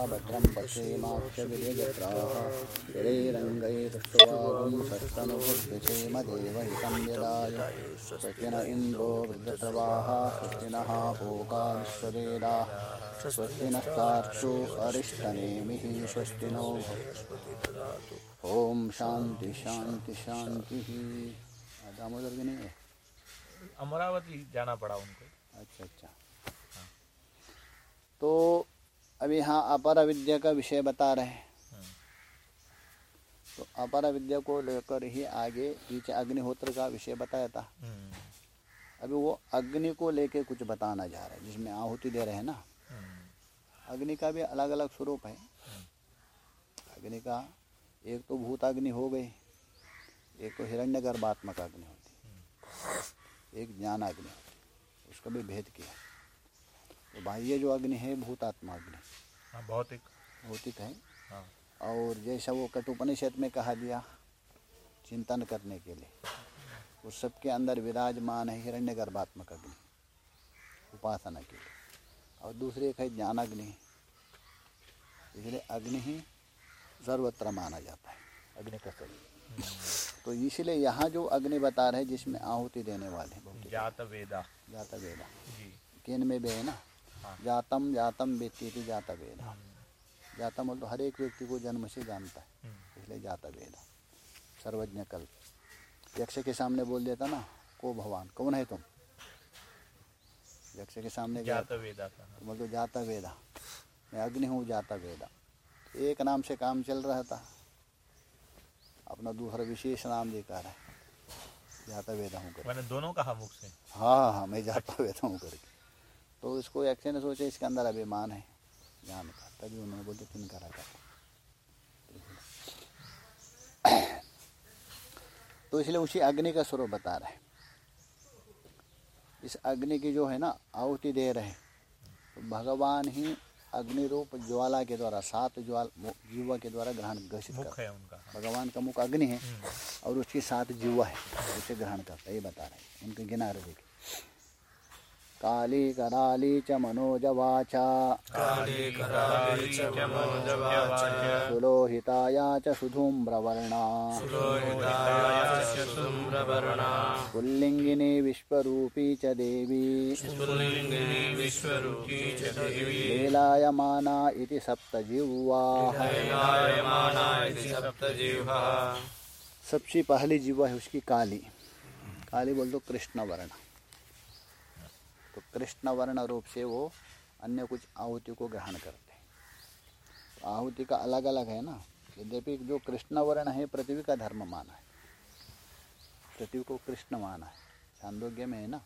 भद्रं देवहितं यदाय इन्द्रो वृद्धसवाः विश्ववेदाः अरिष्टनेमिः स्वस्ति नो ओम शांति शांति शांति दामोदर नहीं है अमरावती जाना पड़ा उनको। अच्छा अच्छा। तो अभी यहाँ अपर विद्या का विषय बता रहे हैं। तो अपर विद्या को लेकर ही आगे पीछे अग्निहोत्र का विषय बताया था। अभी वो अग्नि को लेके कुछ बताना जा रहा है, जिसमें आहुति दे रहे हैं ना। अग्नि का भी अलग अलग स्वरूप है। अग्नि का, एक तो भूत अग्नि हो गई, एक तो हिरण्य गर्भात्मक अग्नि होती। एक ज्ञानाग्नि होती, उसका भी भेद किया। तो बाह्य जो अग्नि है भूतात्मा अग्नि। हाँ भौतिक। भौतिक है। हाँ। और जैसा वो कटुपनिषद में कहा दिया चिंतन करने के लिए। उस सबके अंदर विराजमान है हिरण्य गर्भात्मक अग्नि उपासना के लिए। और दूसरी एक है ज्ञान अग्नि। इसलिए अग्नि ही सर्वत्र माना जाता है अग्नि का शरीर तो इसलिए यहाँ जो अग्नि बता रहे जिसमें आहुति देने वाले जात वेदा जाता वेदा जी। केन में भी है ना। जातम जातम बेती थी जाता वेदा जाता बोल तो हर एक व्यक्ति को जन्म से जानता है हम्म, इसलिए जाता वेदा सर्वज्ञ कल्प। यक्ष के सामने बोल देता ना को भगवान कौन है तुम? यक्ष के सामने जाता वेदा तो बोल तो जाता वेदा मैं अग्नि हूँ जाता वेदा एक नाम से काम चल रहा था। अपना दूसरा विशेष नाम लेकर है जाता वेदा हूँ मैंने दोनों कहा मुख से। हाँ हाँ हाँ मैं जाता वेदा हूँ करके। तो इसको यक्ष ने सोचा इसके अंदर अभिमान है। ज्ञान का तभी उन्होंने बोलते तीन करा कर। तो इसलिए उसी अग्नि का स्वरूप बता रहे हैं। इस अग्नि की जो है ना आहुति दे रहे हैं तो भगवान ही अग्नि रूप ज्वाला के द्वारा सात ज्वाल जीवा के द्वारा ग्रहण मुख करते है। उनका। भगवान का मुख अग्नि है हम्म, और उसकी सात जीवा है उसे ग्रहण करता है ये बता रहे हैं। उनके गिना रहे देखिए। काली कराली च मनोजवाचा। काली कराली च मनोजवाच। सुलोहिताया च सुधूम्रवर्णा। लोहितायास्य शुम्रवर्णा पुल्लिङ्गिनी विश्वरूपी च देवी। पुल्लिङ्गिनी विश्वरूपी च देवी। लीलायमाना इति सप्तजिह्वा। लीलायमाना इति सप्तजिह्वा। सबसे पहली जीवा है उसकी काली। काली बोल दो कृष्ण वर्ण तो कृष्ण वर्ण रूप से वो अन्य कुछ आहुति को ग्रहण करते हैं। तो आहुति का अलग अलग है ना? यद्यपि जो कृष्ण वर्ण है पृथ्वी का धर्म माना है। पृथ्वी को कृष्ण माना है। छांदोग्य में है ना?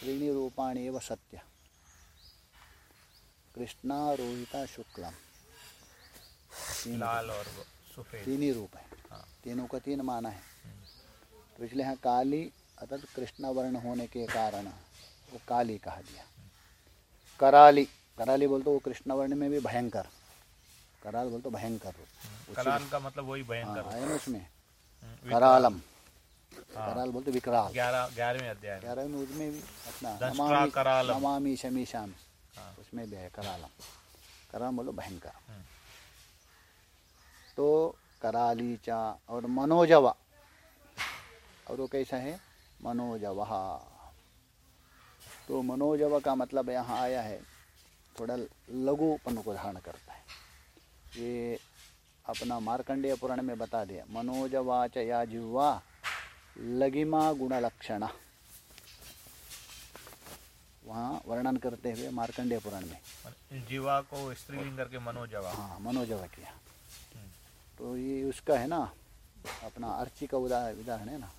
त्रीणी रूपाणी एवं सत्य। कृष्णा रोहिता शुक्लम। लाल और तीन ही रूप है। हाँ। तीनों का तीन माना है। तो इसलिए यहाँ काली अर्थात कृष्ण वर्ण होने के कारण वो काली कहा दिया। कराली कराली बोलते वो कृष्ण वर्ण में भी भयंकर। कराल बोलते तो भयंकर। रूप कराल का मतलब वही हाँ भयंकर है ना उसमें? हम्म, करालम। हाँ। कराल बोलते विकराल। ग्यारह ग्यारहवें अध्याय में। ग्यारह में उसमें भी अपना नमामि करालम। नमामि हाँ। उसमें भी है करालम। कराल बोलो भयंकर। हम्म। तो करालीचा और मनोजवा। और वो कैसा है? मनोजवा। तो मनोजवा का मतलब यहाँ आया है थोड़ा लघुपन को धारण करता है। ये अपना मार्कंडेय पुराण में बता दिया मनोजवाच या जिह्वा लगिमा गुणलक्षण वहाँ वर्णन करते हुए मार्कंडेय पुराण में। जीवा को स्त्रीलिंग करके मनोजवा। हाँ मनोजवा किया। हम्म। तो ये उसका है ना अपना अर्ची का उदाहरण उदाहरण है ना।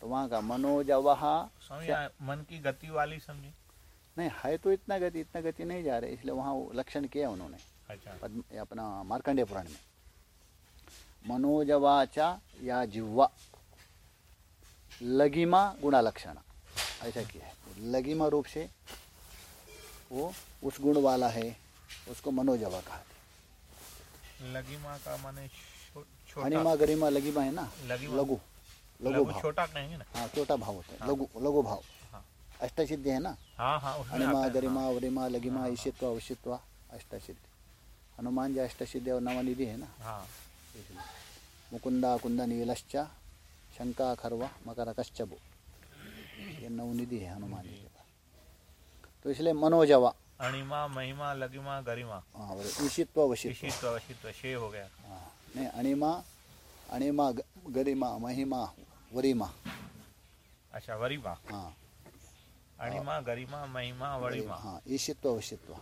तो वहाँ का मनोजवहा स्वामी यहाँ मन की गति वाली समझी। नहीं है तो इतना गति इतना गति नहीं जा रहे इसलिए वहाँ लक्षण किया उन्होंने अच्छा। अपना मार्कंडेय पुराण में। मनोजवाचा या जिह्वा लगिमा गुणा लक्षण ऐसा किया है। लगिमा रूप से वो उस गुण वाला है उसको मनोजवा कहा लगिमा का माने अनिमा गरिमा लगिमा है ना। लघु। लघु लघु भाव। छोटा कहेंगे ना? हाँ छोटा भाव होता है हाँ। लघु लघु भाव। हाँ। अष्टसिद्धि है ना? हाँ हाँ है, गरिमा हाँ, वरिमा लगिमा ईशित्वा वशित्वा अष्टसिद्धि। हनुमान जी अष्टसिद्धि और नवनिधि है ना? हाँ। मुकुंदा कुंद नीलश्च शंका खरवा मकर कश्चबु ये नवनिधि है हनुमान जी के पास। तो इसलिए मनोजवा। अणिमा महिमा लगिमा गरिमा। हाँ ईशित्व वशित्व ईशित्व अशित्व शे हो गया। हाँ नहीं अणिमा अणिमा गरिमा महिमा वरिमा। अच्छा वरिमा? हाँ। अणिमा गरिमा महिमा वरिमा? हाँ ईशित्व वशित्व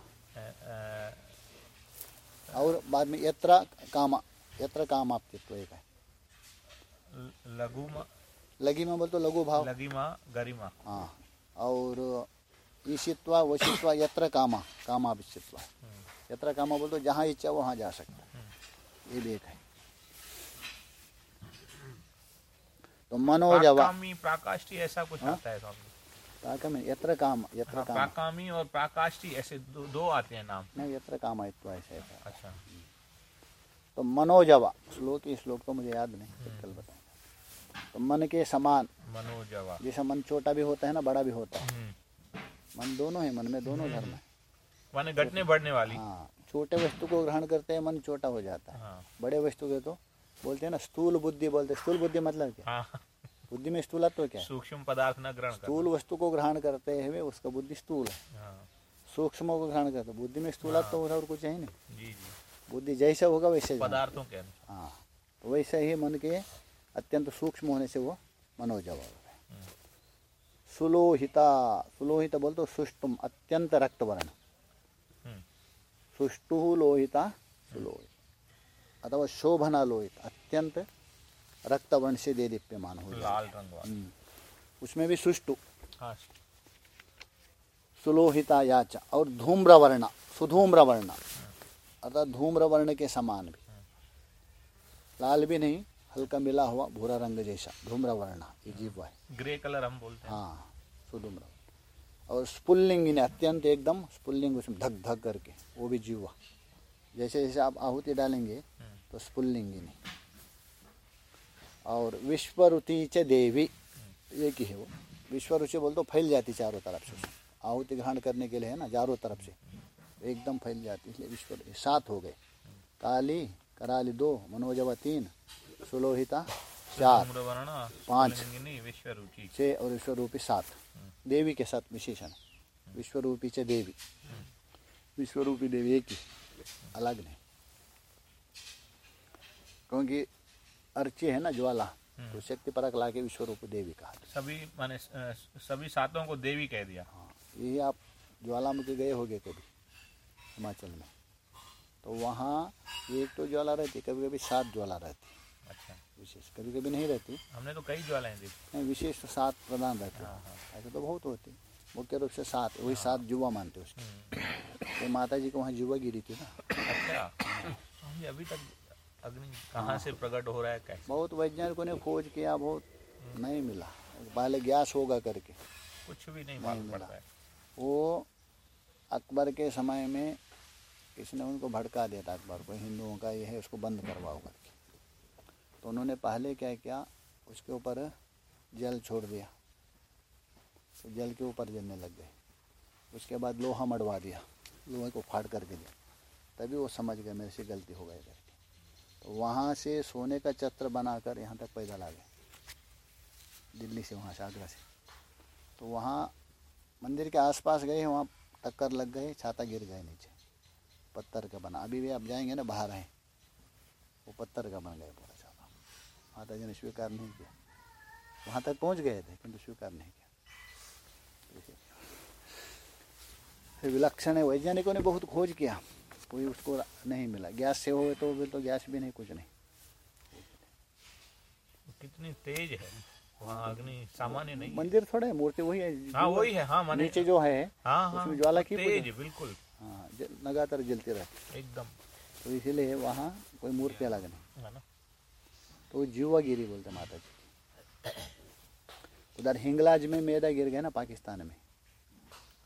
और बाद में यत्र कामा यत्र कामाप्तित्व एक है। लघुमा? लगी में बोल तो लघु भाव? लगिमा गरिमा। हाँ। और ईशित्वा वशित्वा यत्र कामा कामापित्व यत्र कामा बोल तो जहाँ इच्छा वहाँ जा सकता है। ये भी एक है। तो मनोजवा प्राकामी प्राकाष्ठी ऐसा कुछ हाँ? आता है स्वामी। यत्र काम यत्र हाँ, काम। प्राकामी और प्राकाष्ठी ऐसे दो, दो आते हैं नाम। नहीं यत्र कामायित्व ऐसे अच्छा। तो मनोजवा श्लोक श्लोक तो मुझे याद नहीं कल बताऊँगा तो मन के समान मनोजवा जैसा मन छोटा भी होता है ना बड़ा भी होता है। हम्म। मन दोनों है मन में दोनों धर्म है। माने घटने बढ़ने वाली। हाँ छोटे वस्तु को ग्रहण करते हैं मन छोटा हो जाता है। हाँ। बड़े वस्तु के तो बोलते हैं ना स्थूल बुद्धि बोलते स्थूल बुद्धि मतलब क्या? हाँ। बुद्धि में स्थूलत्व तो क्या है? सूक्ष्म पदार्थ न ग्रहण स्थूल वस्तु को ग्रहण करते हुए उसका बुद्धि स्थूल है। हाँ। सूक्ष्म को ग्रहण करते बुद्धि में स्थूलत्व तो और कुछ है ही नहीं। जी जी। बुद्धि जैसा होगा वैसे पदार्थों के हाँ तो वैसे ही मन के अत्यंत सूक्ष्म होने से वो मनोजवा हो गए। सुलोहिता सुलोहिता बोलते हो सुष्टुम अत्यंत रक्त वर्ण सुष्टु लोहिता सुलोहित। अथवा शोभना लोहित अत्यंत रक्त वर्ण से दे दीप्यमान हो जाए। लाल रंग वाला। हम्म। उसमें भी सुष्टु। हाँ सुलोहिता याचा और धूम्र वर्ण सुधूम्र वर्ण अर्थात धूम्र वर्ण के समान भी। लाल भी नहीं हल्का मिला हुआ भूरा रंग जैसा धूम्र वर्ण ये जीव है। ग्रे कलर हम बोलते हैं। हाँ सुधूम्र। और स्पुल्लिंग अत्यंत एकदम स्पुल्लिंग उसमें धक धक करके वो भी जीवा जैसे जैसे आप आहुति डालेंगे तो स्पुल्लिंग स्पुल्लिंगिनी और विश्वरुति च देवी। एक ही है वो? विश्वरुचि बोल तो फैल जाती चारों तरफ़ से। आहुति ग्रहण करने के लिए है ना चारों तरफ़ से। एकदम फैल जाती इसलिए विश्व सात हो गए। काली कराली दो मनोजवा तीन सुलोहिता चार पाँच। छः और विश्वरूपी सात। देवी के साथ विशेषण। विश्वरूपी च देवी। विश्वरूपी देवी एक ही अलग नहीं। क्योंकि अर्ची है ना ज्वाला तो शक्ति परक ला के विश्वरूप देवी कहा सभी माने सभी सातों को देवी कह दिया। हाँ यही आप ज्वालामुखी गए होगे कभी हिमाचल में। तो वहाँ एक तो ज्वाला रहती कभी कभी सात ज्वाला रहती। अच्छा। विशेष कभी कभी नहीं रहती। हमने तो कई ज्वालाएँ देखी विशेष तो सात प्रधान रहते। हाँ, हाँ। ऐसे तो बहुत होते। मुख्य रूप से सात वही सात जुआ मानते उसके। हम्म, तो माता जी को वहाँ जुआ गिरी थी ना। अच्छा। अभी तक अग्नि कहाँ से प्रकट हो रहा है कैसे? बहुत वैज्ञानिकों ने खोज किया बहुत नहीं मिला। पहले गैस होगा करके। कुछ भी नहीं मालूम मिला। वो अकबर के समय में किसी ने उनको भड़का दिया था अकबर को हिंदुओं का ये है उसको बंद करवाओ करके। तो उन्होंने पहले क्या किया उसके ऊपर जल छोड़ दिया। तो जल के ऊपर जलने लग गए। उसके बाद लोहा मड़वा दिया लोहे को फाड़ करके दिया। तभी वो समझ गए मेरे से गलती हो गई। वहाँ से सोने का चत्र बनाकर यहाँ तक पैदल आ गए। दिल्ली से, वहाँ से, आगरा से। तो वहाँ मंदिर के आसपास गए, वहाँ टक्कर लग गए, छाता गिर गए नीचे। पत्थर का बना। अभी भी आप जाएँगे ना, बाहर आए, वो पत्थर का बन गया पूरा छाता। माता जी ने स्वीकार नहीं किया, वहाँ तक पहुँच गए थे, किंतु स्वीकार नहीं किया। फिर विलक्षण है, वैज्ञानिकों ने बहुत खोज किया। कोई उसको नहीं मिला। गैस से हो तो भी तो गैस भी नहीं कुछ नहीं। कितनी तेज है। वहाँ अग्नि सामान्य नहीं मंदिर थोड़ा है मूर्ति वही है हाँ वही है हाँ माने नीचे जो है हाँ हाँ उसमें ज्वाला की तेज। बिल्कुल। हाँ लगातार जलती रहती एकदम। तो इसीलिए वहाँ कोई मूर्ति अलग नहीं। तो वो जीवागिरी बोलते माता जी उधर हिंगलाज में मेदा गिर गए ना पाकिस्तान में।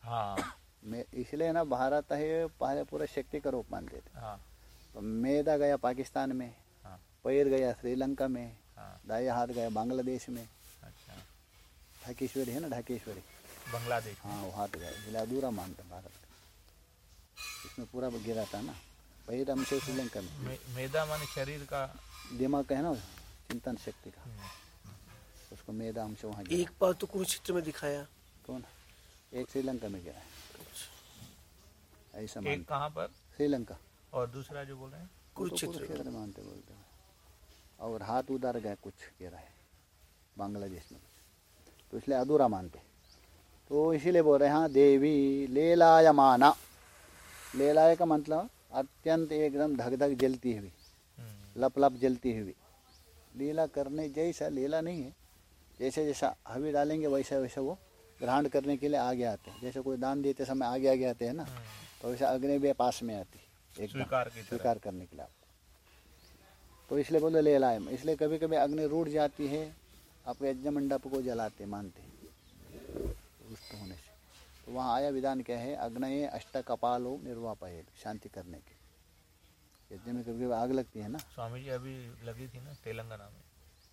हाँ। में इसलिए ना भारत है पहले पूरा शक्ति का रूप मानते थे। हाँ। तो मैदा गया पाकिस्तान में हाँ। पैर गया श्रीलंका में हाँ। दाया हाथ गया बांग्लादेश में। अच्छा। ढाकेश्वरी है ना ढाकेश्वरी? बांग्लादेश। हाँ वो हाथ गया इसलिए अधूरा मानते भारत का। इसमें पूरा गिरा था ना पैर हमसे श्रीलंका में। मे, मेदा माने शरीर का। दिमाग का है ना चिंतन शक्ति का। उसको मेदा हमसे वहाँ एक बार तो कुरुक्षेत्र में दिखाया। कौन? एक श्रीलंका में गिरा है। ऐसा एक कहाँ पर? श्रीलंका। और दूसरा जो बोल रहे हैं? तो कुरुक्षेत्र। कुरुक्षेत्र मानते बोलते हैं। और हाथ उधर गए कुछ गिरा है। बांग्लादेश में तो इसलिए अधूरा मानते तो इसीलिए बोल रहे हैं हाँ देवी लेलायमाना। लेलाय का मतलब अत्यंत एकदम धक धक जलती हुई हम्म, लप लप जलती हुई। लीला करने जैसा लीला नहीं है। जैसे जैसा हवी डालेंगे वैसा वैसा वो ग्रहण करने के लिए आगे आते हैं। जैसे कोई दान देते समय आगे आगे आते हैं ना। तो वैसा अग्नि भी पास में आती है एकदम स्वीकार स्वीकार करने के लिए आपको तो इसलिए बोले ले लाए इसलिए कभी कभी अग्नि रूठ जाती है आपके यज्ञ मंडप को जलाते मानते रुष्ट होने से। तो वहाँ आया विधान क्या है? अग्नये अष्ट कपालो निर्वापय शांति करने के। यज्ञ में कभी कभी आग लगती है ना? स्वामी जी अभी लगी थी ना तेलंगाना में।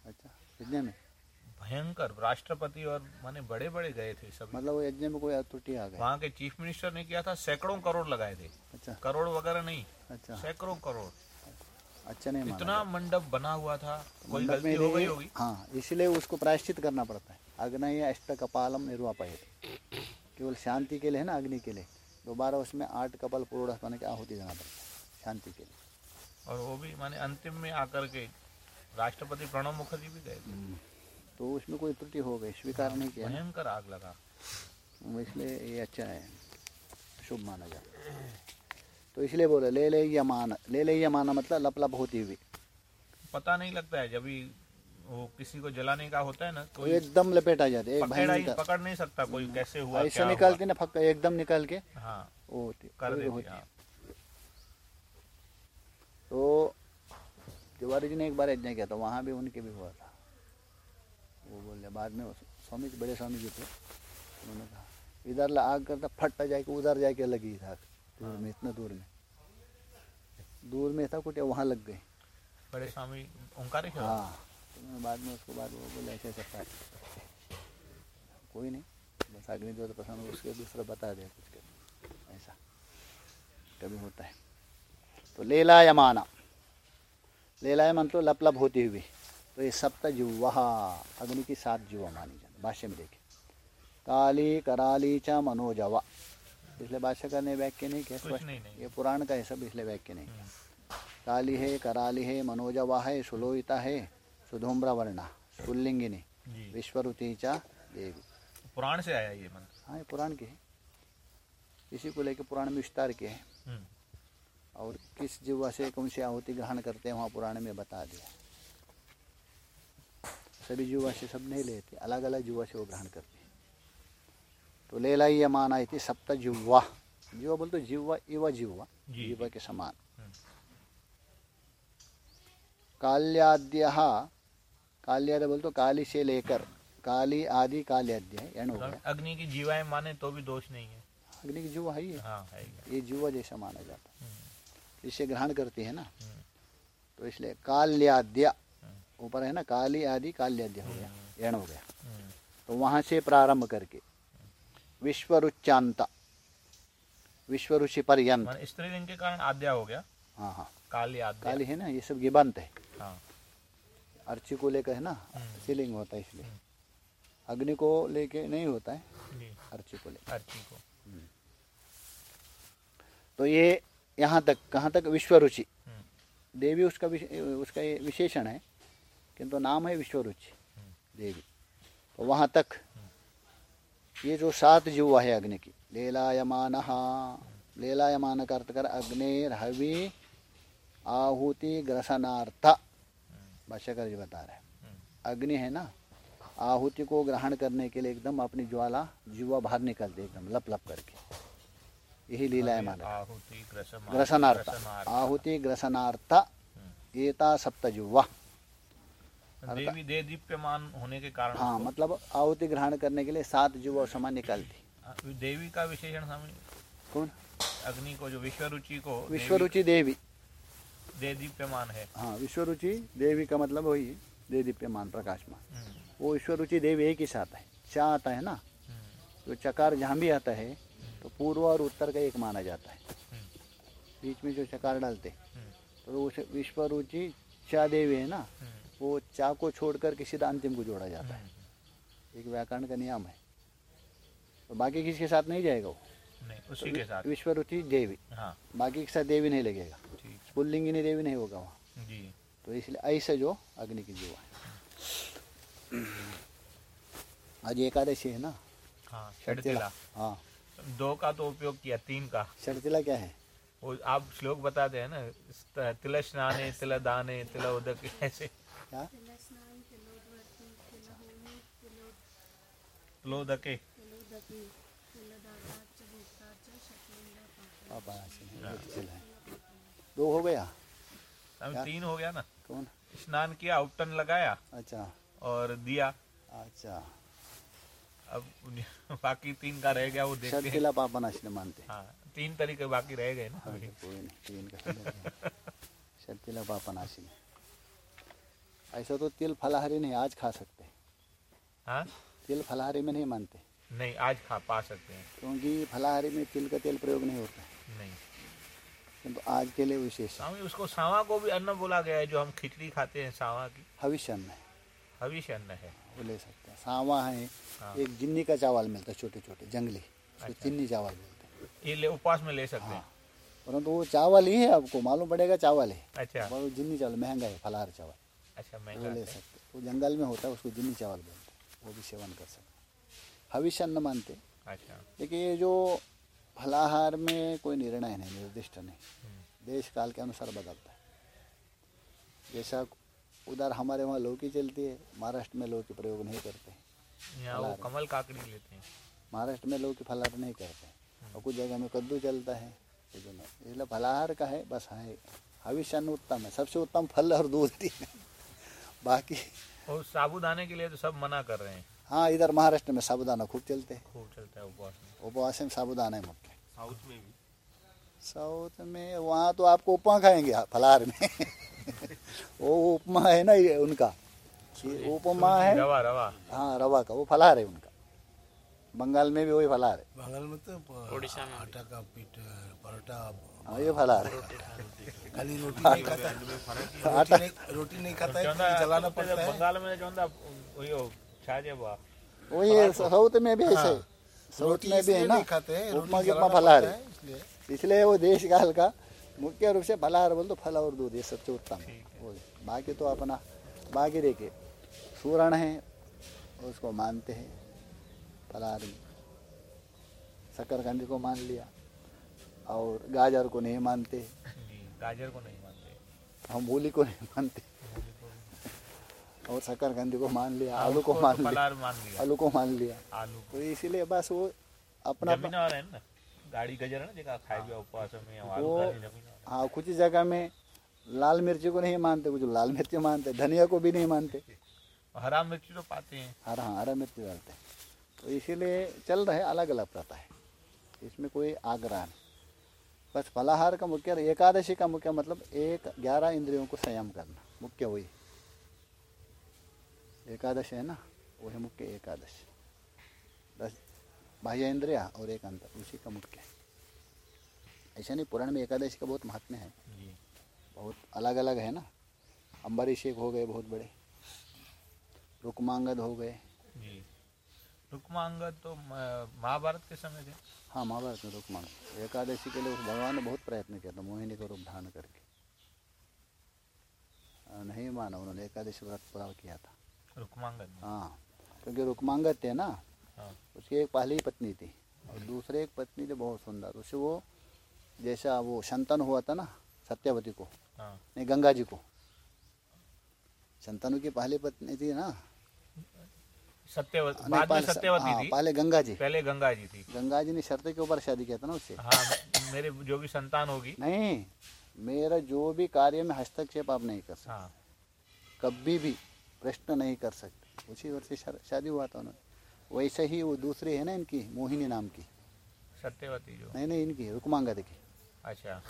अच्छा यज्ञ में? भयंकर राष्ट्रपति और माने बड़े बड़े गए थे सभी। मतलब वो यज्ञ में कोई त्रुटि आ गई वहाँ के चीफ मिनिस्टर ने किया था सैकड़ों करोड़ लगाए थे। अच्छा। करोड़ वगैरह नहीं अच्छा। सैकड़ों करोड़। अच्छा नहीं इतना मंडप बना हुआ था कोई गलती हो गई होगी? हाँ इसलिए उसको प्रायश्चित करना पड़ता है। अग्नि अष्ट कपालम निर्वापय केवल शांति के लिए है ना अग्नि के लिए? दोबारा उसमें आठ कपाल पूर्ण होने की आहुति देना पड़ता है शांति के लिए। और वो भी माने अंतिम में आकर के राष्ट्रपति प्रणब मुखर्जी भी गए थे। तो उसमें कोई त्रुटि हो गई स्वीकार नहीं किया। भयंकर आग लगा। इसलिए ये अच्छा है शुभ माना जाता तो इसलिए बोले ले ले या मान ले ले या माना मतलब लप लप होती हुई। पता नहीं लगता है जब भी वो किसी को जलाने का होता है ना तो कोई एकदम लपेट आ जाती है एक पकड़ नहीं सकता कोई कैसे हुआ ऐसे। निकलती ना फक एकदम निकल के हाँ वो होती कर देती होती हाँ। तो तिवारी जी ने एक बार यज्ञ किया था वहाँ भी उनके भी हुआ था। वो बोले बाद में स्वामी बड़े स्वामी जी थे उन्होंने कहा इधर ला आग करता फट जाके उधर जाके लगी था दूर में इतना दूर में। दूर में था कुछ वहाँ लग गई। बड़े स्वामी ओंकारेश्वर हाँ तो बाद में उसको बाद वो बोले ऐसे ऐसे फाट कोई नहीं बस अग्नि जो पसंद हो उसके दूसरा बता दे कुछ कर ऐसा। कभी होता है। तो लेलायमाना। लेलायमान तो लप लप होती हुई। तो ये सप्त जुवा अग्नि की सात जुवा मानी जाती भाष्य में देखे। काली कराली च मनोजवा। इसलिए भाष्यकर ने वाक्य नहीं किया स्पष्ट। ये पुराण का है सब इसलिए वाक्य नहीं। हम्म, काली है कराली है मनोजवा है सुलोहिता है सुधूम्र वर्णा सुलिंगिनी विश्वरुति चा देवी। पुराण से आया ये मंत्र। हाँ ये पुराण के है। इसी को लेकर पुराण में विस्तार के है। हम्म, और किस जीवा से कौन सी आहुति ग्रहण करते हैं वहाँ पुराण में बता दिया सभी जीवा से सब नहीं लेते अलग अलग जीवा से वो ग्रहण करते हैं। तो लेला ये माना थी सप्त जिह्वा जीवा बोल तो जिह्वा इव जिह्वा जीवा के समान। हम्म। काल्याद्य काल्याद्य बोल तो काली से लेकर काली आदि काल्याद्य है हो गया। अग्नि की जीवाएँ माने तो भी दोष नहीं है। अग्नि की जीवा है ही हाँ। ये जीवा जैसा माना जाता है। हम्म, इसे ग्रहण करती है ना। हम्म, तो इसलिए काल्याद्य। ऊपर है ना काली आदि काल्याद्य हो गया एण हो गया। हम्म, तो वहाँ से प्रारंभ करके विश्वरुच्चांत विश्वरुचि पर्यंत स्त्रीलिंग के कारण आद्या हो गया? हाँ हाँ। काली आद्या। काली है ना ये सब गिबंत है। हाँ। अर्ची को लेकर है ना हम्म। सीलिंग होता है इसलिए। हम्म। अग्नि को लेके नहीं होता है अर्ची को लेकर। अर्ची को। तो ये यहाँ तक कहाँ तक? विश्वरुचि। हम्म, देवी उसका उसका ये विशेषण है किंतु नाम है विश्वरुचि देवी। तो वहाँ तक ये जो सात जीवा है अग्नि की लेलायमान लेलायमान का अर्थ कर अग्निर हवि आहुति ग्रसनार्थ। भाष्यकर जी बता रहे अग्नि है ना आहुति को ग्रहण करने के लिए एकदम अपनी ज्वाला जीवा बाहर निकलते एकदम लप लप करके। यही लीलायमान है आहुति ग्रसनार्थ। आहुति ग्रसनार्थ एता सप्त जुवा। देवी दे दीप्यमान होने के कारण हाँ मतलब आहुति ग्रहण करने के लिए सात जुवा समान निकलती हाँ, देवी का विशेषण कौन? अग्नि को जो विश्वरुचि को देवी विश्वरुचि देवी। दे दीप्यमान है। हाँ विश्वरुचि देवी का मतलब वही दे दीप्यमान प्रकाशमान। हम्म, वो विश्वरुचि देवी एक ही साथ है। चाह आता है ना? हम्म, जो चकार जहाँ भी आता है तो पूर्व और उत्तर का एक माना जाता है। बीच में जो चकार डालते तो उस विश्व रुचि चा देवी है ना? वो चा को छोड़कर के सीधा अंतिम को जोड़ा जाता है। एक व्याकरण का नियम है। तो बाकी किसी के साथ नहीं जाएगा वो? नहीं उसी के साथ। विश्व रुचि देवी। हाँ। बाकी के साथ देवी नहीं लगेगा। ठीक। पुल्लिंगिनी देवी नहीं होगा वहाँ। जी। तो इसलिए ऐसे जो अग्नि की जीवा है। आज एकादशी है ना? हाँ हाँ। दो का तो उपयोग किया तीन का। शर्तिला क्या है? वो आप श्लोक बताते हैं ना तिल स्नाने तिल दाने तिल उदक ऐसे। पापा शर्तिला है दो हो गया? तीन हो गया ना? कौन? स्नान किया उपटन लगाया अच्छा। और दिया। अच्छा। अब बाकी तीन का रह गया वो देखते हैं। पापा मानते हाँ। तीन तरीके बाकी रह गए ना। हाँ, तो कोई नहीं तीन का। शर्तिला पापा नाशनी ऐसा तो तिल फलाहारी नहीं आज खा सकते हाँ। तिल फलाहारी में नहीं मानते। नहीं आज खा पा सकते हैं। क्योंकि फलाहारी में तिल का तेल प्रयोग नहीं होता है। नहीं। किंतु आज के लिए विशेष। स्वामी उसको सावा को भी अन्न बोला गया है जो हम खिचड़ी खाते हैं सावा की। हविष्य अन्न है। हविष्य अन्न है। वो ले सकते हैं। सावा है हाँ। एक जिन्नी का चावल मिलता है छोटे छोटे जंगली अच्छा। चिन्नी चावल बोलते हैं। ये उपवास में ले सकते हैं। परंतु वो चावल ही है आपको मालूम पड़ेगा चावल है। अच्छा। जिन्नी चावल महँगा है फलाहार चावल। अच्छा वो ले सकते वो जंगल में होता है उसको जिन्नी चावल बोलते हैं। वो भी सेवन कर सकते हैं। हविष्य अन्न मानते। अच्छा। देखिए ये जो फलाहार में कोई निर्णय नहीं निर्दिष्ट नहीं। हम्म, देश काल के अनुसार बदलता है। जैसा उधर हमारे वहाँ लौकी चलती है महाराष्ट्र में लौकी प्रयोग नहीं करते वो कमल काकड़ी लेते हैं। महाराष्ट्र में लौकी फलाहार नहीं करते और कुछ जगह में कद्दू चलता है। इसलिए फलाहार का है बस है हविष्य अन्न उत्तम है। सबसे उत्तम फल और दूध है। बाकी और साबुदाने के लिए तो सब मना कर रहे हैं। हाँ इधर महाराष्ट्र में साबुदाना खूब चलते हैं। खूब चलता है उपवास में। उपवास में साबुदाना है। मुख्य साउथ में भी। साउथ में वहाँ तो आपको उपमा खाएँगे फलाहार में। वो उपमा है ना ये उनका। उपमा है। रवा रवा। हाँ रवा का वो फलाहार है उनका। बंगाल में भी वही फलाहार है। बंगाल में तो में आटा का पीठ परोठा हाँ ये फलाहार है। खाली रोटी नहीं खाता। आटा रोटी नहीं खाता है क्योंकि जलाना पड़ता है। बंगाल में चौंदा वही हो छाजे बा वही साउथ में भी ऐसे। हाँ। साउथ में भी है ना खाते हैं उपमा उपमा फलाहार है है। इसलिए। वो देश काल का मुख्य रूप से फलाहार बोल तो फल और दूध ये सबसे उत्तम है। वो बाकी तो अपना बाकी देखे सूरण है उसको मानते हैं फलाहार में शकरकंदी को मान लिया। और गाजर को नहीं मानते। गाजर को नहीं मानते। हम मूली को नहीं मानते। और शकरकंदी को मान लिया आलू को मान तो लिया। आलू को मान लिया। आलू तो इसीलिए बस वो अपना है गाड़ी गजर है ना खाई भी उपवास में वो- हाँ कुछ जगह में लाल मिर्ची को नहीं मानते कुछ लाल मिर्ची मानते धनिया को भी नहीं मानते। हरा मिर्ची तो पाते हैं। हरा हाँ हरा मिर्ची डालते हैं। तो इसीलिए चल रहे अलग अलग प्रथा है। इसमें कोई आग्रह नहीं। बस फलाहार का मुख्य एकादशी का मुख्य मतलब एक ग्यारह इंद्रियों को संयम करना मुख्य वही। एकादश है ना वो है मुख्य एकादश। दस बाह्य इंद्रिया और एक अंतर उसी का मुख्य। है ऐसा नहीं पुराण में एकादशी का बहुत महात्म्य है। बहुत अलग अलग है ना। अम्बरीश एक हो गए बहुत बड़े। रुकमांगद हो गए। जी रुक्मांगद तो महाभारत के समय थे। हाँ महाभारत में रुकमांगद एकादशी के लिए उस भगवान ने बहुत प्रयत्न किया था मोहिनी का रूप धारण करके। नहीं माना उन्होंने एकादशी व्रत पूरा किया था। रुक्मांगद हाँ क्योंकि रुकमांगद थे ना हाँ। उसकी एक पहली पत्नी थी और दूसरे एक पत्नी थी बहुत सुंदर। उससे वो जैसा वो संतान हुआ था ना सत्यावती को हाँ। नहीं गंगा जी को। संतानु की पहली पत्नी थी ना सत्यवती बाद में सत्यवती हाँ, थी। पहले गंगा जी पहले गंगा जी थी। गंगा जी ने शर्त के ऊपर शादी किया था ना उससे। हाँ मेरे जो भी संतान होगी। नहीं मेरा जो भी कार्य में हस्तक्षेप आप नहीं कर सकते। हाँ। कभी भी प्रश्न नहीं कर सकते। उसी वर्ष शादी हुआ था उन्होंने। वैसे ही वो दूसरी है ना इनकी मोहिनी नाम की। सत्यवती जो। नहीं नहीं इनकी रुकमांगद की अच्छा।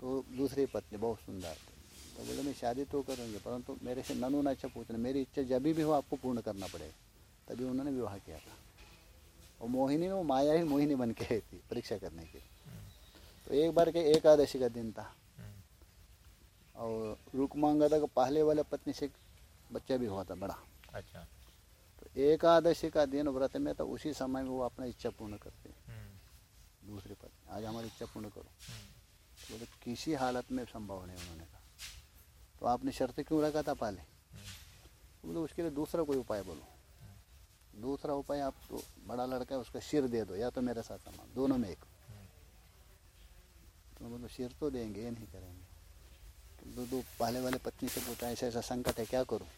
तो दूसरी पत्नी बहुत सुंदर। थी तो बोले मैं शादी तो करूँगी परंतु मेरे से ननु न अच्छा पूछना। मेरी इच्छा जब भी हो आपको पूर्ण करना पड़ेगा। तभी उन्होंने विवाह किया था। और मोहिनी में वो माया ही मोहिनी बन के आई थी परीक्षा करने के लिए। तो एक बार के एकादशी का दिन था। और रुकमांगा का पहले वाले पत्नी से बच्चा भी हुआ था बड़ा। अच्छा। तो एकादशी का दिन व्रत में तो उसी समय में वो अपना इच्छा पूर्ण करते हम्म, दूसरी पत्नी आज हमारी इच्छा पूर्ण करो। तो बोले किसी हालत में संभव नहीं उन्होंने कहा। तो आपने शर्त क्यों रखा था पहले? तो बोले उसके लिए दूसरा कोई उपाय बोलो। दूसरा उपाय आप तो बड़ा लड़का है, उसका सिर दे दो, या तो मेरे साथ समान दोनों में एक। तो बोलो सिर तो देंगे, ये नहीं करेंगे। तो दो पहले वाले पत्नी से पूछा, ऐसा ऐसा संकट है, क्या करूँ?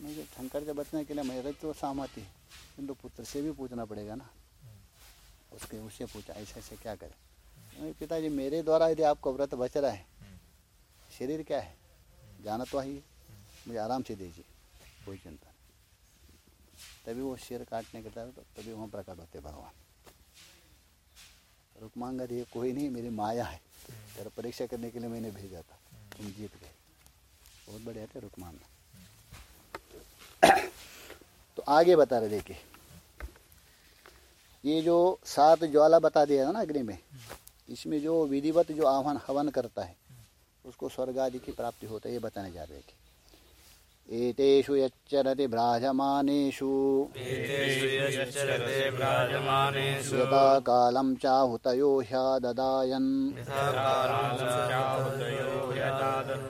मुझे संकट से बचने के लिए मेरे तो सहमति है। किंतु पुत्र से भी पूछना पड़ेगा ना। उसके, उससे पूछा, ऐसे ऐसे क्या करें? पिताजी, मेरे द्वारा यदि आपको व्रत बच रहा है, शरीर क्या है? जाना तो ही। मुझे आराम से दीजिए, कोई चिंता तभी वो शेर काटने के तरह तो तभी वहाँ प्रकट होते भगवान। रुकमांगा ये कोई नहीं, मेरी माया है। तेरा परीक्षा करने के लिए मैंने भेजा था। तुम जीत गए। बहुत बढ़िया थे रुकमांगा तो आगे बता रहे, देखिए। ये जो सात ज्वाला बता दिया था ना अग्नि में, इसमें जो विधिवत जो आह्वान, हवन करता है, उसको स्वर्ग आदि की प्राप्ति होता है, ये बताने जा रहे हैं। एतेषु यच्चरति भ्राजमानेषु यथा कालं चाहुतयो ह्याददायन् चाहुतयो यदादन्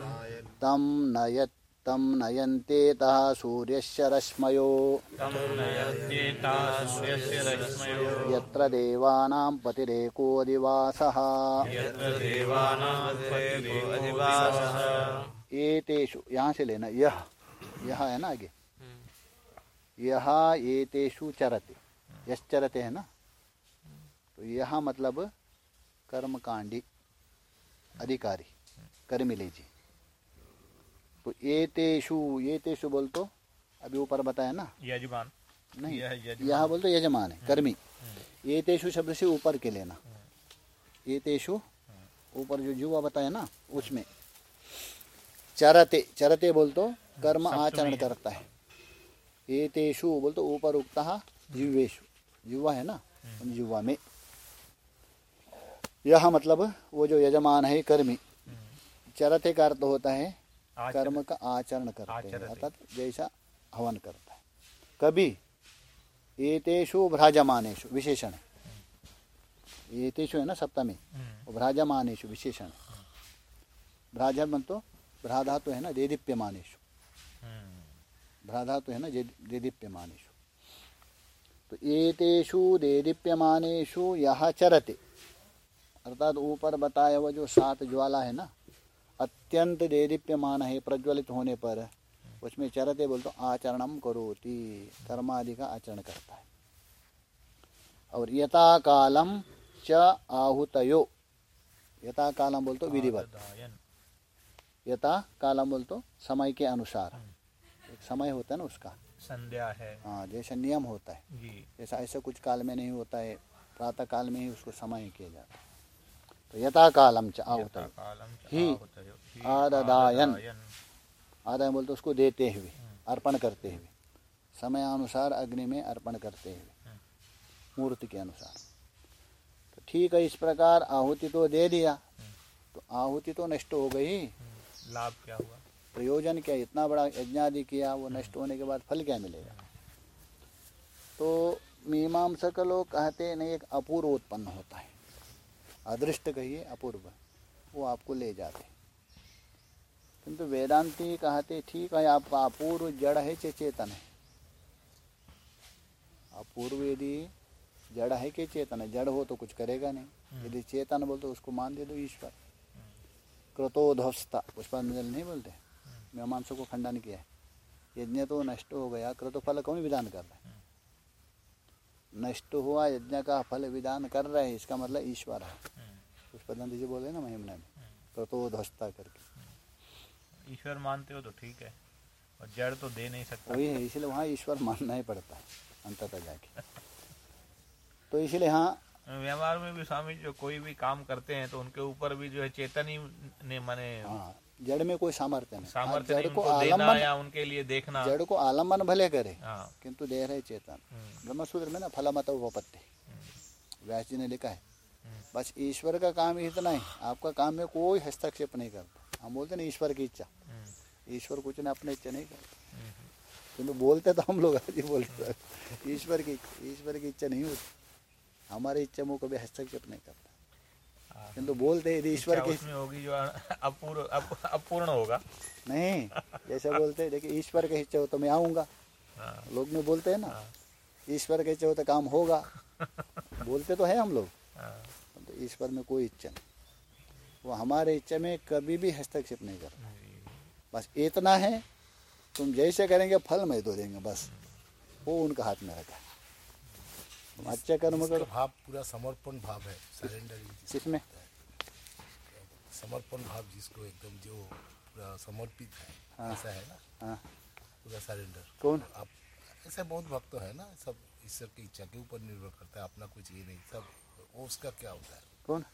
तं नयत् तं सूर्यस्य रश्मयो। सूर्यस्य रश्मयो। यत्र देवानां पतिरेकोऽधिवासः एतेषु यहाँ से लेना यह यह है ना आगे? यह एतेषु चरते। यश चरते है ना? तो यह मतलब कर्मकांडी अधिकारी कर्मी लीजिए तो एतेषु एतेषु बोल तो अभी ऊपर बताया ना? यजमान। नहीं यह बोल तो यजमान है कर्मी। एतेषु शब्द से ऊपर के लेना। एतेषु ऊपर जो जुआ बताया ना उसमें। चरते चरते बोल तो कर्म आचरण करता है। एतेषु बोल तो ऊपर उगता जीवेशु युवा है ना? उन युवा में। यह मतलब वो जो यजमान है कर्मी। चरते का अर्थ होता है कर्म का आचरण करते हैं। अर्थात जैसा हवन करता है। कभी एतेषु भ्राजमानेषु विशेषण। एतेषु है ना सप्तमी? हम्म, विशेषण। भ्राजमानेषु विशेषण भ्राज तो है ना देदीप्यमानेषु। हम्म, भ्राधातु है ना जे- देदीप्यमानेषु। तो एतेषु देदीप्यमानेषु यह चरते। अर्थात ऊपर बताया हुआ जो सात ज्वाला है ना अत्यंत देदीप्यमान है प्रज्वलित होने पर उसमें चरते बोल तो आचरणम करोति कर्मादि का आचरण करता है। और यथा कालम च आहुतयो। यथा कालम बोल तो विधिवत यथा कालम बोल तो समय के अनुसार। एक समय होता है ना उसका। संध्या है। हाँ जैसा नियम होता है। जी। जैसा ऐसा कुछ काल में नहीं होता है प्रातः काल में ही उसको समय किया जाता है। तो यथा कालम च आहुत ही। आहुतयो, ही आददायन। आददायन। आदाय बोलते उसको देते हुए अर्पण करते हुए। समय अनुसार अग्नि में अर्पण करते हुए। मूर्ति के अनुसार। तो ठीक है इस प्रकार आहुति तो दे दिया। तो आहुति तो नष्ट हो गई। लाभ क्या हुआ? प्रयोजन क्या इतना बड़ा यज्ञादि किया वो नष्ट होने के बाद फल क्या मिलेगा? तो मीमांसक लोग कहते हैं नहीं एक अपूर्व उत्पन्न होता है। अदृष्ट कहिए अपूर्व। वो आपको ले जाते किंतु वेदांती कहते ठीक है आपका अपूर्व जड़ है चे चेतन है। अपूर्व यदि जड़ है कि चेतन है? जड़ हो तो कुछ करेगा नहीं। यदि चेतन बोल तो उसको मान दे दो ईश्वर। कृतोध्वस्ता पुष्पांजलि नहीं बोलते? मीमांसों को खंडन किया है। यज्ञ तो नष्ट हो गया कृतो फल कौन विधान कर रहा है? नष्ट हुआ यज्ञ का फल विधान कर रहे हैं इसका मतलब ईश्वर है। पुष्पानंद जी बोले ना महिमना में कृतोध्वस्ता करके। ईश्वर मानते हो तो ठीक है और जड़ तो दे नहीं सकता। वही है इसलिए वहाँ ईश्वर मानना ही पड़ता है अंततः जाके। तो इसलिए हाँ व्यवहार में भी स्वामी जो कोई भी काम करते हैं तो उनके ऊपर भी जो है चेतन ही ने माने हाँ जड़ में कोई सामर्थ्य नहीं। सामर्थ्य हाँ, जड़ को आलंबन या उनके लिए देखना। जड़ को आलंबन भले करे हाँ। किंतु दे रहे चेतन। हम्म, ब्रह्मसूत्र में ना फलमत उपपत्ति। व्यास जी ने लिखा है हम्म। बस ईश्वर का काम ही इतना ही आपका काम में कोई हस्तक्षेप नहीं करता। हम बोलते ना ईश्वर की इच्छा। हम्म, ईश्वर कुछ ने अपने इच्छा नहीं करता। हम्म, किंतु बोलते तो हम लोग आज ही बोलते ईश्वर की ईश्वर की इच्छा नहीं होती। हमारी इच्छा में कभी हस्तक्षेप नहीं करता। किंतु बोलते यदि ईश्वर की होगी जो अपूर्ण अप- अपूर्ण होगा। नहीं जैसे बोलते देखिए ईश्वर के इच्छा हो तो मैं आऊँगा। हाँ, लोग में बोलते हैं ना हाँ, ईश्वर के इच्छा हो तो काम होगा। बोलते तो है हम लोग। हाँ, तो ईश्वर में कोई इच्छा नहीं। वो हमारे इच्छा में कभी भी हस्तक्षेप नहीं करता। बस इतना है तुम जैसे करेंगे फल मैं दो देंगे बस वो उनका हाथ में रखा है। अच्छा कर्म करो। भाव पूरा समर्पण भाव है सरेंडरिंग किसमें? समर्पण भाव जिसको एकदम जो पूरा समर्पित है हाँ। ऐसा है ना? हाँ। पूरा सरेंडर कौन? आप ऐसे बहुत भक्त है ना सब ईश्वर की इच्छा के ऊपर निर्भर करता है अपना कुछ ये नहीं सब उसका क्या होता है? कौन?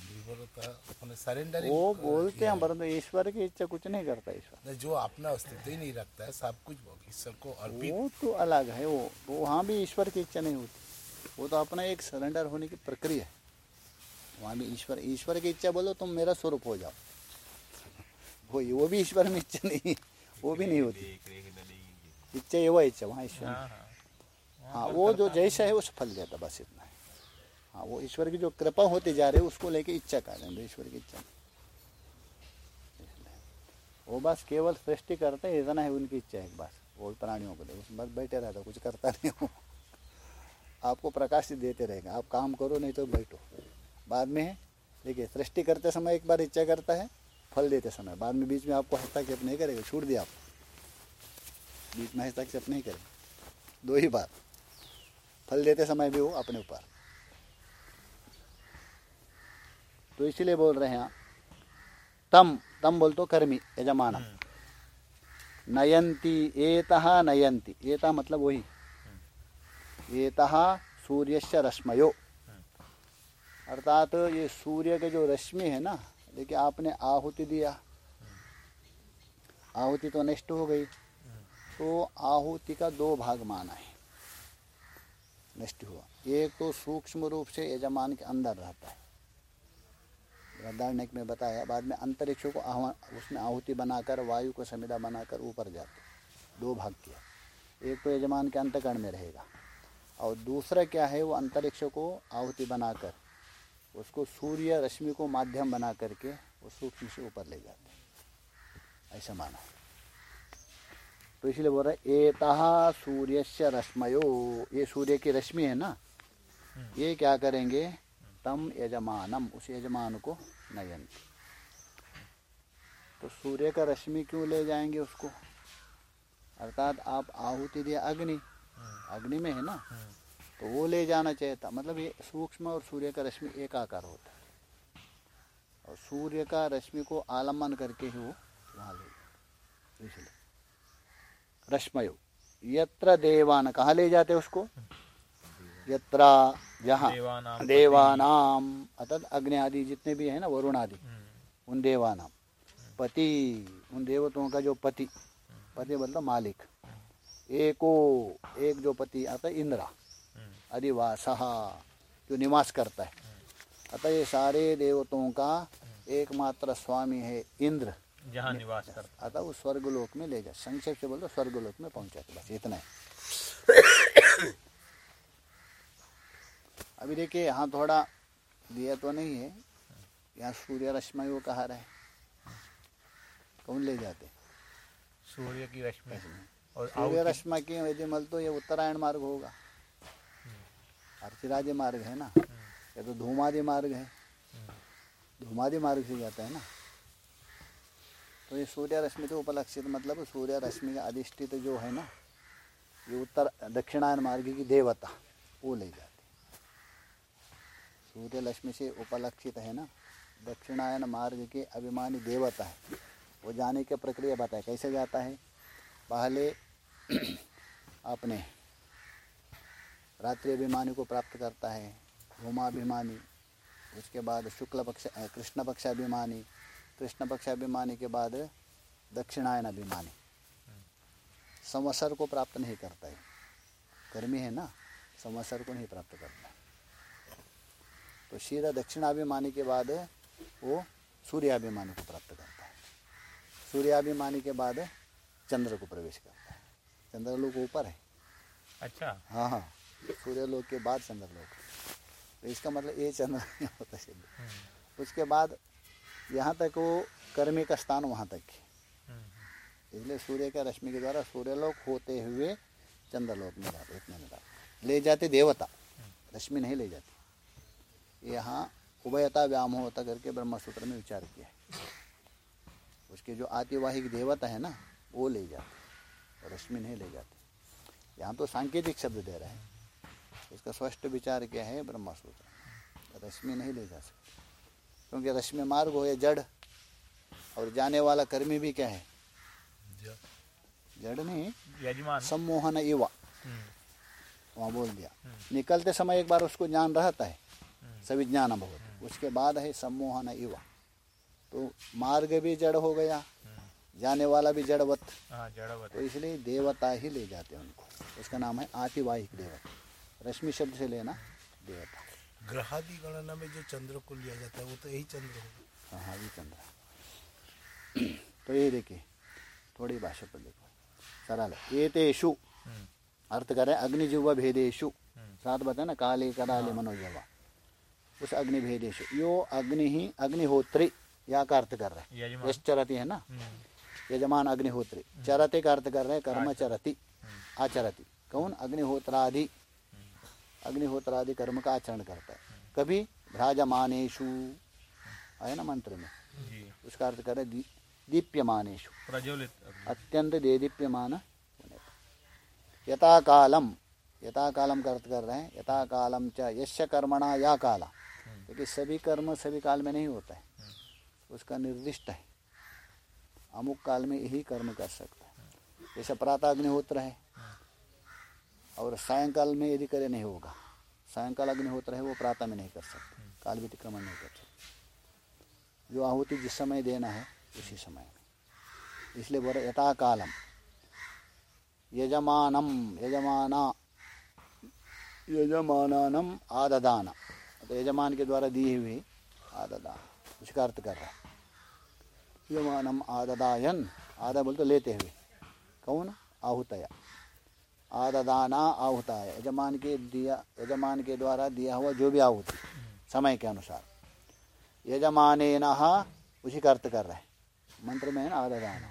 अपने सरेंडरिंग वो बोलते हैं परंतु ईश्वर की इच्छा कुछ नहीं करता ईश्वर। जो अपना अस्तित्व ही नहीं रखता है सब कुछ ईश्वर को अर्पित वो तो अलग है वो वो वहाँ भी ईश्वर की इच्छा नहीं होती। वो तो अपना एक सरेंडर होने की प्रक्रिया है। वहाँ भी ईश्वर ईश्वर की इच्छा बोलो तुम मेरा स्वरूप हो जाओ। वो वो भी ईश्वर में इच्छा नहीं वो भी नहीं होती। इच्छा ये वो इच्छा वहाँ ईश्वर हाँ। हाँ। हाँ वो जो जैसा है। वो फल देता बस इतना। है, वो ईश्वर की जो कृपा होती जा रही है, उसको लेके इच्छा कर रहे हैं ईश्वर की इच्छा। वो बस केवल सृष्टि करते हैं, इतना है उनकी इच्छा है बस। वो प्राणियों को ले बस बैठे रहता कुछ करता नहीं हो। आपको प्रकाश देते रहेगा, आप काम करो, नहीं तो बैठो। बाद में है देखिए, सृष्टि करते समय एक बार इच्छा करता है, फल देते समय। बाद में बीच में आपको हस्तक्षेप नहीं करेगा, छूट दिया आपको। बीच में हस्तक्षेप नहीं करेगा। दो ही बार। फल देते समय भी वो अपने ऊपर। तो इसीलिए बोल रहे हैं यहाँ तम तम बोल तो कर्मी यजमान। नयंती एतः नयंती एता मतलब वही। एतः सूर्यस्य रश्मयो। अर्थात ये सूर्य के जो रश्मि है ना देखिए आपने आहुति दिया। आहुति तो नष्ट हो गई। तो आहुति का दो भाग माना है। नष्ट हुआ। एक तो सूक्ष्म रूप से यजमान के अंदर रहता है। बृहदारण्यक में बताया बाद में अंतरिक्ष को आह्वान उसमें आहुति बनाकर वायु को समिधा बनाकर ऊपर जाते। दो भाग किया। एक तो यजमान के अंतकरण में रहेगा। और दूसरा क्या है वो अंतरिक्ष को आहुति बनाकर उसको सूर्य रश्मि को माध्यम बना करके वो सूक्ष्म से ऊपर ले जाते ऐसा माना। तो इसलिए बोल रहे एतः सूर्य से रश्मयो। ये सूर्य की रश्मि है ना? ये क्या करेंगे? तम यजमानम उस यजमान को नयन तो सूर्य का रश्मि क्यों ले जाएँगे उसको? अर्थात आप आहुति दिया अग्नि। अग्नि में है ना? तो वो ले जाना चाहिए था। मतलब ये सूक्ष्म और सूर्य का रश्मि एक आकार होता है। और सूर्य का रश्मि को आलंबन करके ही वो वहाँ ले जाते इसलिए रश्मयो यत्र देवान कहाँ ले जाते उसको? यत्र जहाँ देवानाम अर्थात अग्नि आदि जितने भी है ना वरुण आदि हम्म, उन देवानाम पति उन देवताओं का जो पति पति मतलब मालिक। एको एक जो पति आता है इंद्रा। हम्म, अधिवास जो निवास करता है। अतः ये सारे देवताओं का एकमात्र स्वामी है इंद्र। जहाँ निवास करता अतः वो स्वर्गलोक में ले जा संक्षेप से बोल स्वर्गलोक में पहुंचाते बस इतना है। अभी देखिए यहाँ थोड़ा दिया तो नहीं है। यहाँ सूर्य रश्मि वो कहा रहे कौन ले जाते सूर्य की रश्मि। और सूर्य रश्मि की यदि मल तो ये उत्तरायण मार्ग होगा। अर्चिराज मार्ग है ना? ये तो धूमादि मार्ग है। धूमादि मार्ग से जाता है ना? तो ये सूर्य रश्मि तो उपलक्षित मतलब सूर्य रश्मि का अधिष्ठित जो है ना ये उत्तर दक्षिणायन मार्ग की देवता वो ले जाते सूर्य रश्मि से उपलक्षित है ना? दक्षिणायन मार्ग के अभिमानी देवता है। वो जाने की प्रक्रिया बताए, कैसे जाता है? पहले अपने रात्रि अभिमानी को प्राप्त करता है धूमाभिमानी उसके बाद शुक्ल पक्ष कृष्ण पक्षाभिमानी कृष्ण पक्षाभिमानी के बाद दक्षिणायन अभिमानी। संवत्सर को प्राप्त नहीं करता है। गर्मी है ना? संवत्सर को नहीं प्राप्त करता तो सीधा दक्षिणाभिमानी के बाद वो सूर्याभिमानी को प्राप्त करता है। सूर्याभिमानी के बाद चंद्र को प्रवेश करता है। चंद्रलोक ऊपर है। अच्छा। हाँ हाँ। सूर्यलोक के बाद चंद्रलोक। तो इसका मतलब ये चंद्र होता सिद्ध उसके बाद यहाँ तक वो कर्मी का स्थान वहाँ तक है। इसलिए सूर्य का रश्मि के द्वारा सूर्यलोक होते हुए चंद्रलोक में जाते इतने में जाते। ले जाते देवता। रश्मि नहीं ले जाती। यहाँ उभयता व्याम होता करके ब्रह्म सूत्र में विचार किया है। उसके जो आतिवाहिक देवता है ना वो ले जाते रश्मि नहीं ले जाते। यहाँ तो सांकेतिक शब्द दे रहे हैं। इसका स्पष्ट विचार क्या है ब्रह्म सूत्र रश्मि नहीं ले जा सकते। क्योंकि रश्मि मार्ग हो या जड़ और जाने वाला कर्मी भी क्या है? जड़। नहीं यजमान। सम्मोहन इवा हम्म, वहाँ बोल दिया। निकलते समय एक बार उसको ज्ञान रहता है। हम्म, सभी ज्ञान बहुत उसके बाद है सम्मोहन इवा। तो मार्ग भी जड़ हो गया हम्म, जाने वाला भी जड़वत। हाँ तो इसलिए देवता ही ले जाते हैं उनको। उसका नाम है आतिवाहिक देवता। रश्मि शब्द से लेना देवता। ग्रहादि गणना में जो चंद्र को लिया जाता है वो तो यही चंद्र होगा। हाँ हाँ ये चंद्र। तो ये देखिए थोड़ी भाषा पर देखो। सरल है। एतेषु। हम्म, अर्थ करें अग्निजीव भेदेशु हम्म। साथ बताए ना काले कराले मनोजवा उस अग्नि भेदेशु यो अग्नि ही अग्निहोत्री या का अर्थ कर रहे हैं? यश चरती है ना? हम्म, यजमान अग्निहोत्री। चरते का अर्थ कर रहे हैं? कर्म चरती। हम्म, आचरती। कौन? अग्निहोत्रादि। अग्निहोत्रादि कर्म का आचरण करता है। कभी भ्राजमानेशु है ना मंत्र में? उसका अर्थ कर रहे दी, दीप्यमानेशु प्रज्वलित। अत्यंत देदीप्यमान होने पर। यथा कालम यथा कालम का अर्थ कर रहे हैं। यथा कालम च यश कर्मणा या काला। क्योंकि सभी कर्म सभी काल में नहीं होता है। उसका निर्दिष्ट है। अमुक काल में यही कर्म कर सकता है। जैसे प्रातः अग्निहोत्र है। और सायंकाल में यदि करे नहीं होगा, सायंकाल अग्निहोत्र है, वो प्रातः में नहीं कर सकते। काल व्यतिक्रमण नहीं कर सकते। जो आहुति जिस समय देना है, उसी समय में। इसलिए बोल रहे यथा कालम यजमानम, यजमाना यजमानम आददान तो यजमान के द्वारा दी हुई आददान उसका अर्थ कर रहा है यजमानम आददायन। आदा बोल तो लेते हुए। कौन? आहुतया। आददाना आहुताय। यजमान के दिया यजमान के द्वारा दिया हुआ जो भी आहुति, समय के अनुसार। यजमाने उसी का अर्थ कर रहे हैं मंत्र में है ना, आददाना।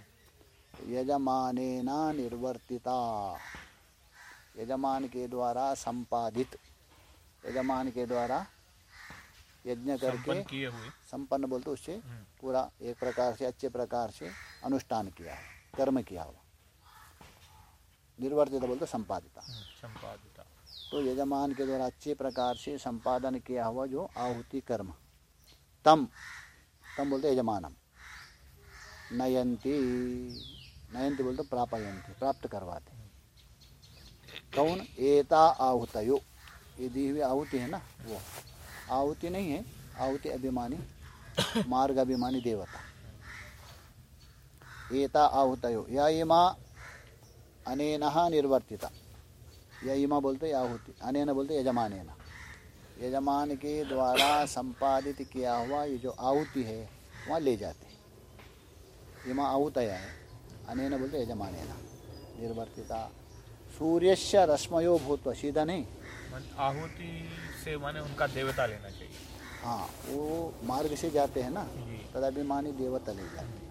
यजमान निर्वर्तिता। यजमान के द्वारा संपादित। यजमान के द्वारा यज्ञ करके संपन्न बोलते उससे पूरा एक प्रकार से अच्छे प्रकार से अनुष्ठान किया है कर्म किया हुआ। निर्वर्तित बोलते संपादिता। हम्म, संपादिता। तो यजमान के द्वारा अच्छे प्रकार से संपादन किया हुआ जो आहुति कर्म। तम तम बोलते यजमानम। नयंती नयंती बोलते प्रापयंती प्राप्त करवाते। कौन? एता आहुतयो। ये दी हुई आहुति है ना वो। आहुति नहीं है, आहुति अभिमानी मार्ग अभिमानी देवता। एता आहुतयो। या इमा अनेन निर्वर्तिता। या इमा बोलते आहुति, अनेन बोलते यजमानेन। यजमान के द्वारा संपादित किया हुआ ये जो आहुति है, वहाँ ले जाते इमा आहुतया है, अनेन बोलते यजमान निर्वर्तिता। सूर्यस्य रश्मयो भूत्वा, सीधा नहीं? आहुति से माने उनका देवता लेना चाहिए। हाँ वो मार्ग से जाते हैं ना तदभिमानी देवता ले जाते हैं।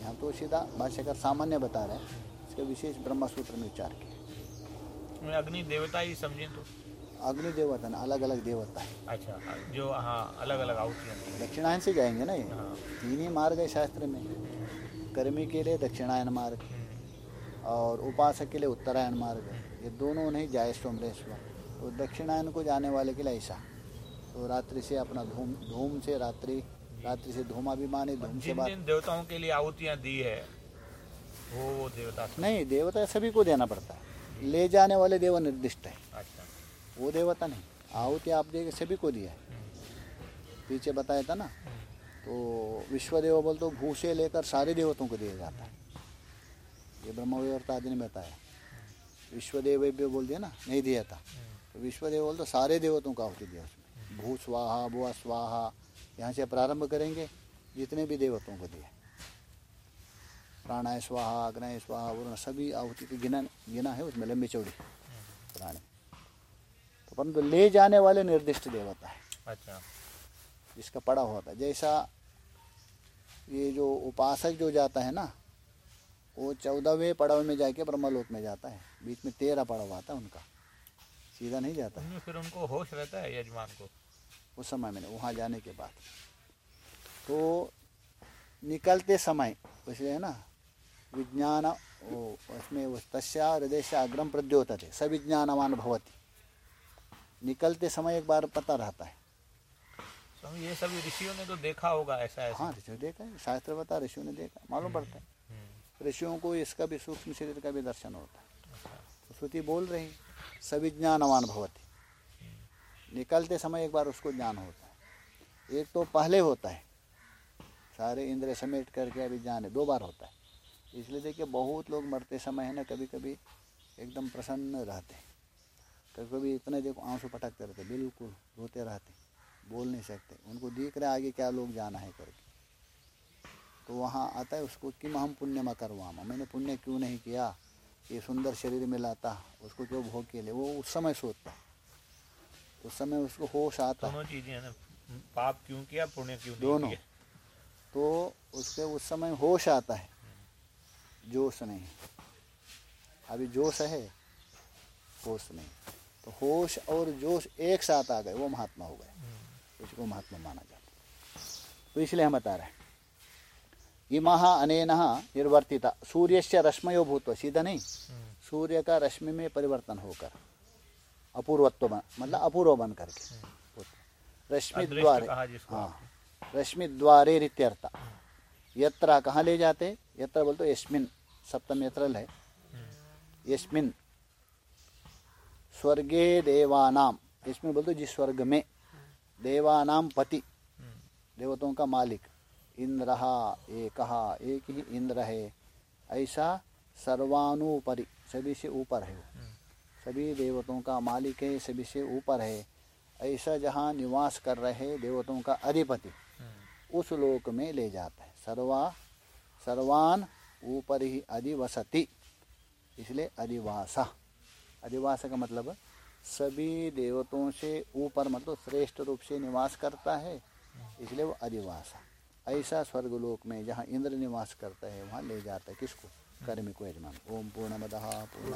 यहाँ तो सीधा भाष्यकर सामान्य बता रहे हैं इसके विशेष ब्रह्म सूत्र में विचार किया। अग्नि देवता ही समझें तो। अग्नि देवता ना अलग अलग देवता है। अच्छा जो हाँ अलग अलग आहुतियाँ दक्षिणायन से जाएँगे ना ये? हाँ। तीन ही मार्ग है शास्त्र में। कर्मी के लिए दक्षिणायन मार्ग हम्म, और उपासक के लिए उत्तरायण मार्ग। ये दोनों नहीं जाए सोमरेश्वर तो दक्षिणायन को जाने वाले के लिए ऐसा। तो रात्रि से अपना धूम धूम से रात्रि रात्रि से धूमाभिमानी धूम से जिन देवताओं के लिए आहुतियाँ दी है वो वो देवता नहीं देवता सभी को देना पड़ता है। ले जाने वाले देव निर्दिष्ट है। अच्छा। वो देवता नहीं आहुति आप देखे सभी को दिया है। पीछे बताया था ना? तो विश्वदेव बोल तो भू से लेकर सारे देवताओं को दिया जाता है। ये ब्रह्मविवर्त आदि ने बताया। विश्वदेव बोल दिया ना? नहीं दिया था। विश्वदेव बोल तो सारे देवतों का आहुति दिया उसमें। भू स्वाहा बुआ स्वाहा यहाँ से प्रारंभ करेंगे जितने भी देवतों को दिया। प्राणाय स्वाहा अग्नय स्वाहा वरुण सभी आहुति की गिना गिना है उसमें लंबी चौड़ी। पुराने तो परंतु ले जाने वाले निर्दिष्ट देवता है। अच्छा। जिसका पड़ा होता है जैसा ये जो उपासक जो जाता है ना वो चौदहवें पड़ाव में जाके ब्रह्मलोक में जाता है। बीच में तेरह पड़ाव आता है उनका। सीधा नहीं जाता। उनमें फिर उनको होश रहता है यजमान को। उस समय में वहाँ जाने के बाद। तो निकलते समय इसलिए है ना विज्ञान वो उसमें वो तस्या हृदय से अग्रम प्रद्योतते सविज्ञानवान भवती। निकलते समय एक बार पता रहता है। स्वामी ये सभी ऋषियों ने तो देखा होगा ऐसा ऐसा। हाँ ऋषियों देखा है शास्त्र बता ऋषियों ने देखा मालूम पड़ता है। हम्म, ऋषियों को इसका भी सूक्ष्म शरीर का भी दर्शन होता है। तो श्रुति बोल रही सविज्ञानवान भवती। निकलते समय एक बार उसको ज्ञान होता है। एक तो पहले होता है। सारे इंद्र समेट करके अभी ज्ञान है, दो बार होता है। इसलिए देखिए, बहुत लोग मरते समय है ना कभी कभी एकदम प्रसन्न रहते हैं। कभी कभी इतने देखो, आँसू पटकते रहते बिल्कुल रोते रहते बोल नहीं सकते। उनको दिख रहा आगे क्या लोग जाना है करके। तो वहाँ आता है उसको कि हम पुण्य में करवामा मैंने पुण्य क्यों नहीं किया? ये सुंदर शरीर में लाता उसको क्यों भोग के लिए वो उस समय सोचता उस समय उसको होश आता दोनों चीज़ें ना पाप क्यों किया पुण्य क्यों दोनों। तो उसके उस समय होश आता है। जोश नहीं। अभी जोश है होश नहीं। तो होश और जोश एक साथ आ गए वो महात्मा हो गए। उसको महात्मा माना जाता तो इसलिए हम बता रहे हैं। इमः अनेन निर्वर्तिता। सूर्य से रश्मयो भूत सीधा नहीं? सूर्य का रश्मि में परिवर्तन होकर अपूर्वत्व बन मतलब अपूर्व बन करके। रश्मि द्वारे हाँ। रश्मि द्वारे रित्यर्थ। यत्र कहाँ ले जाते? यत्र बोलते यस्मिन सप्तम यत्र है यस्मिन। स्वर्गे देवानाम। इसमें बोलते जिस स्वर्ग में देवानाम पति देवताओं का मालिक। इंद्र एक एक ही इंद्र है। ऐसा सर्वानुपरि सभी से ऊपर है वो। सभी देवताओं का मालिक है सभी से ऊपर है। ऐसा जहाँ निवास कर रहे देवताओं का अधिपति। उस लोक में ले जाता है। सर्वा सर्वान ऊपर ही अधिवसति। इसलिए अधिवासा। अधिवासा का मतलब सभी देवताओं से ऊपर मतलब श्रेष्ठ रूप से निवास करता है। इसलिए वो अधिवासा। ऐसा स्वर्गलोक में जहाँ इंद्र निवास करता है, वहाँ ले जाता है किसको? कर्मी को यजमान। ओम पूर्णमद पूर्ण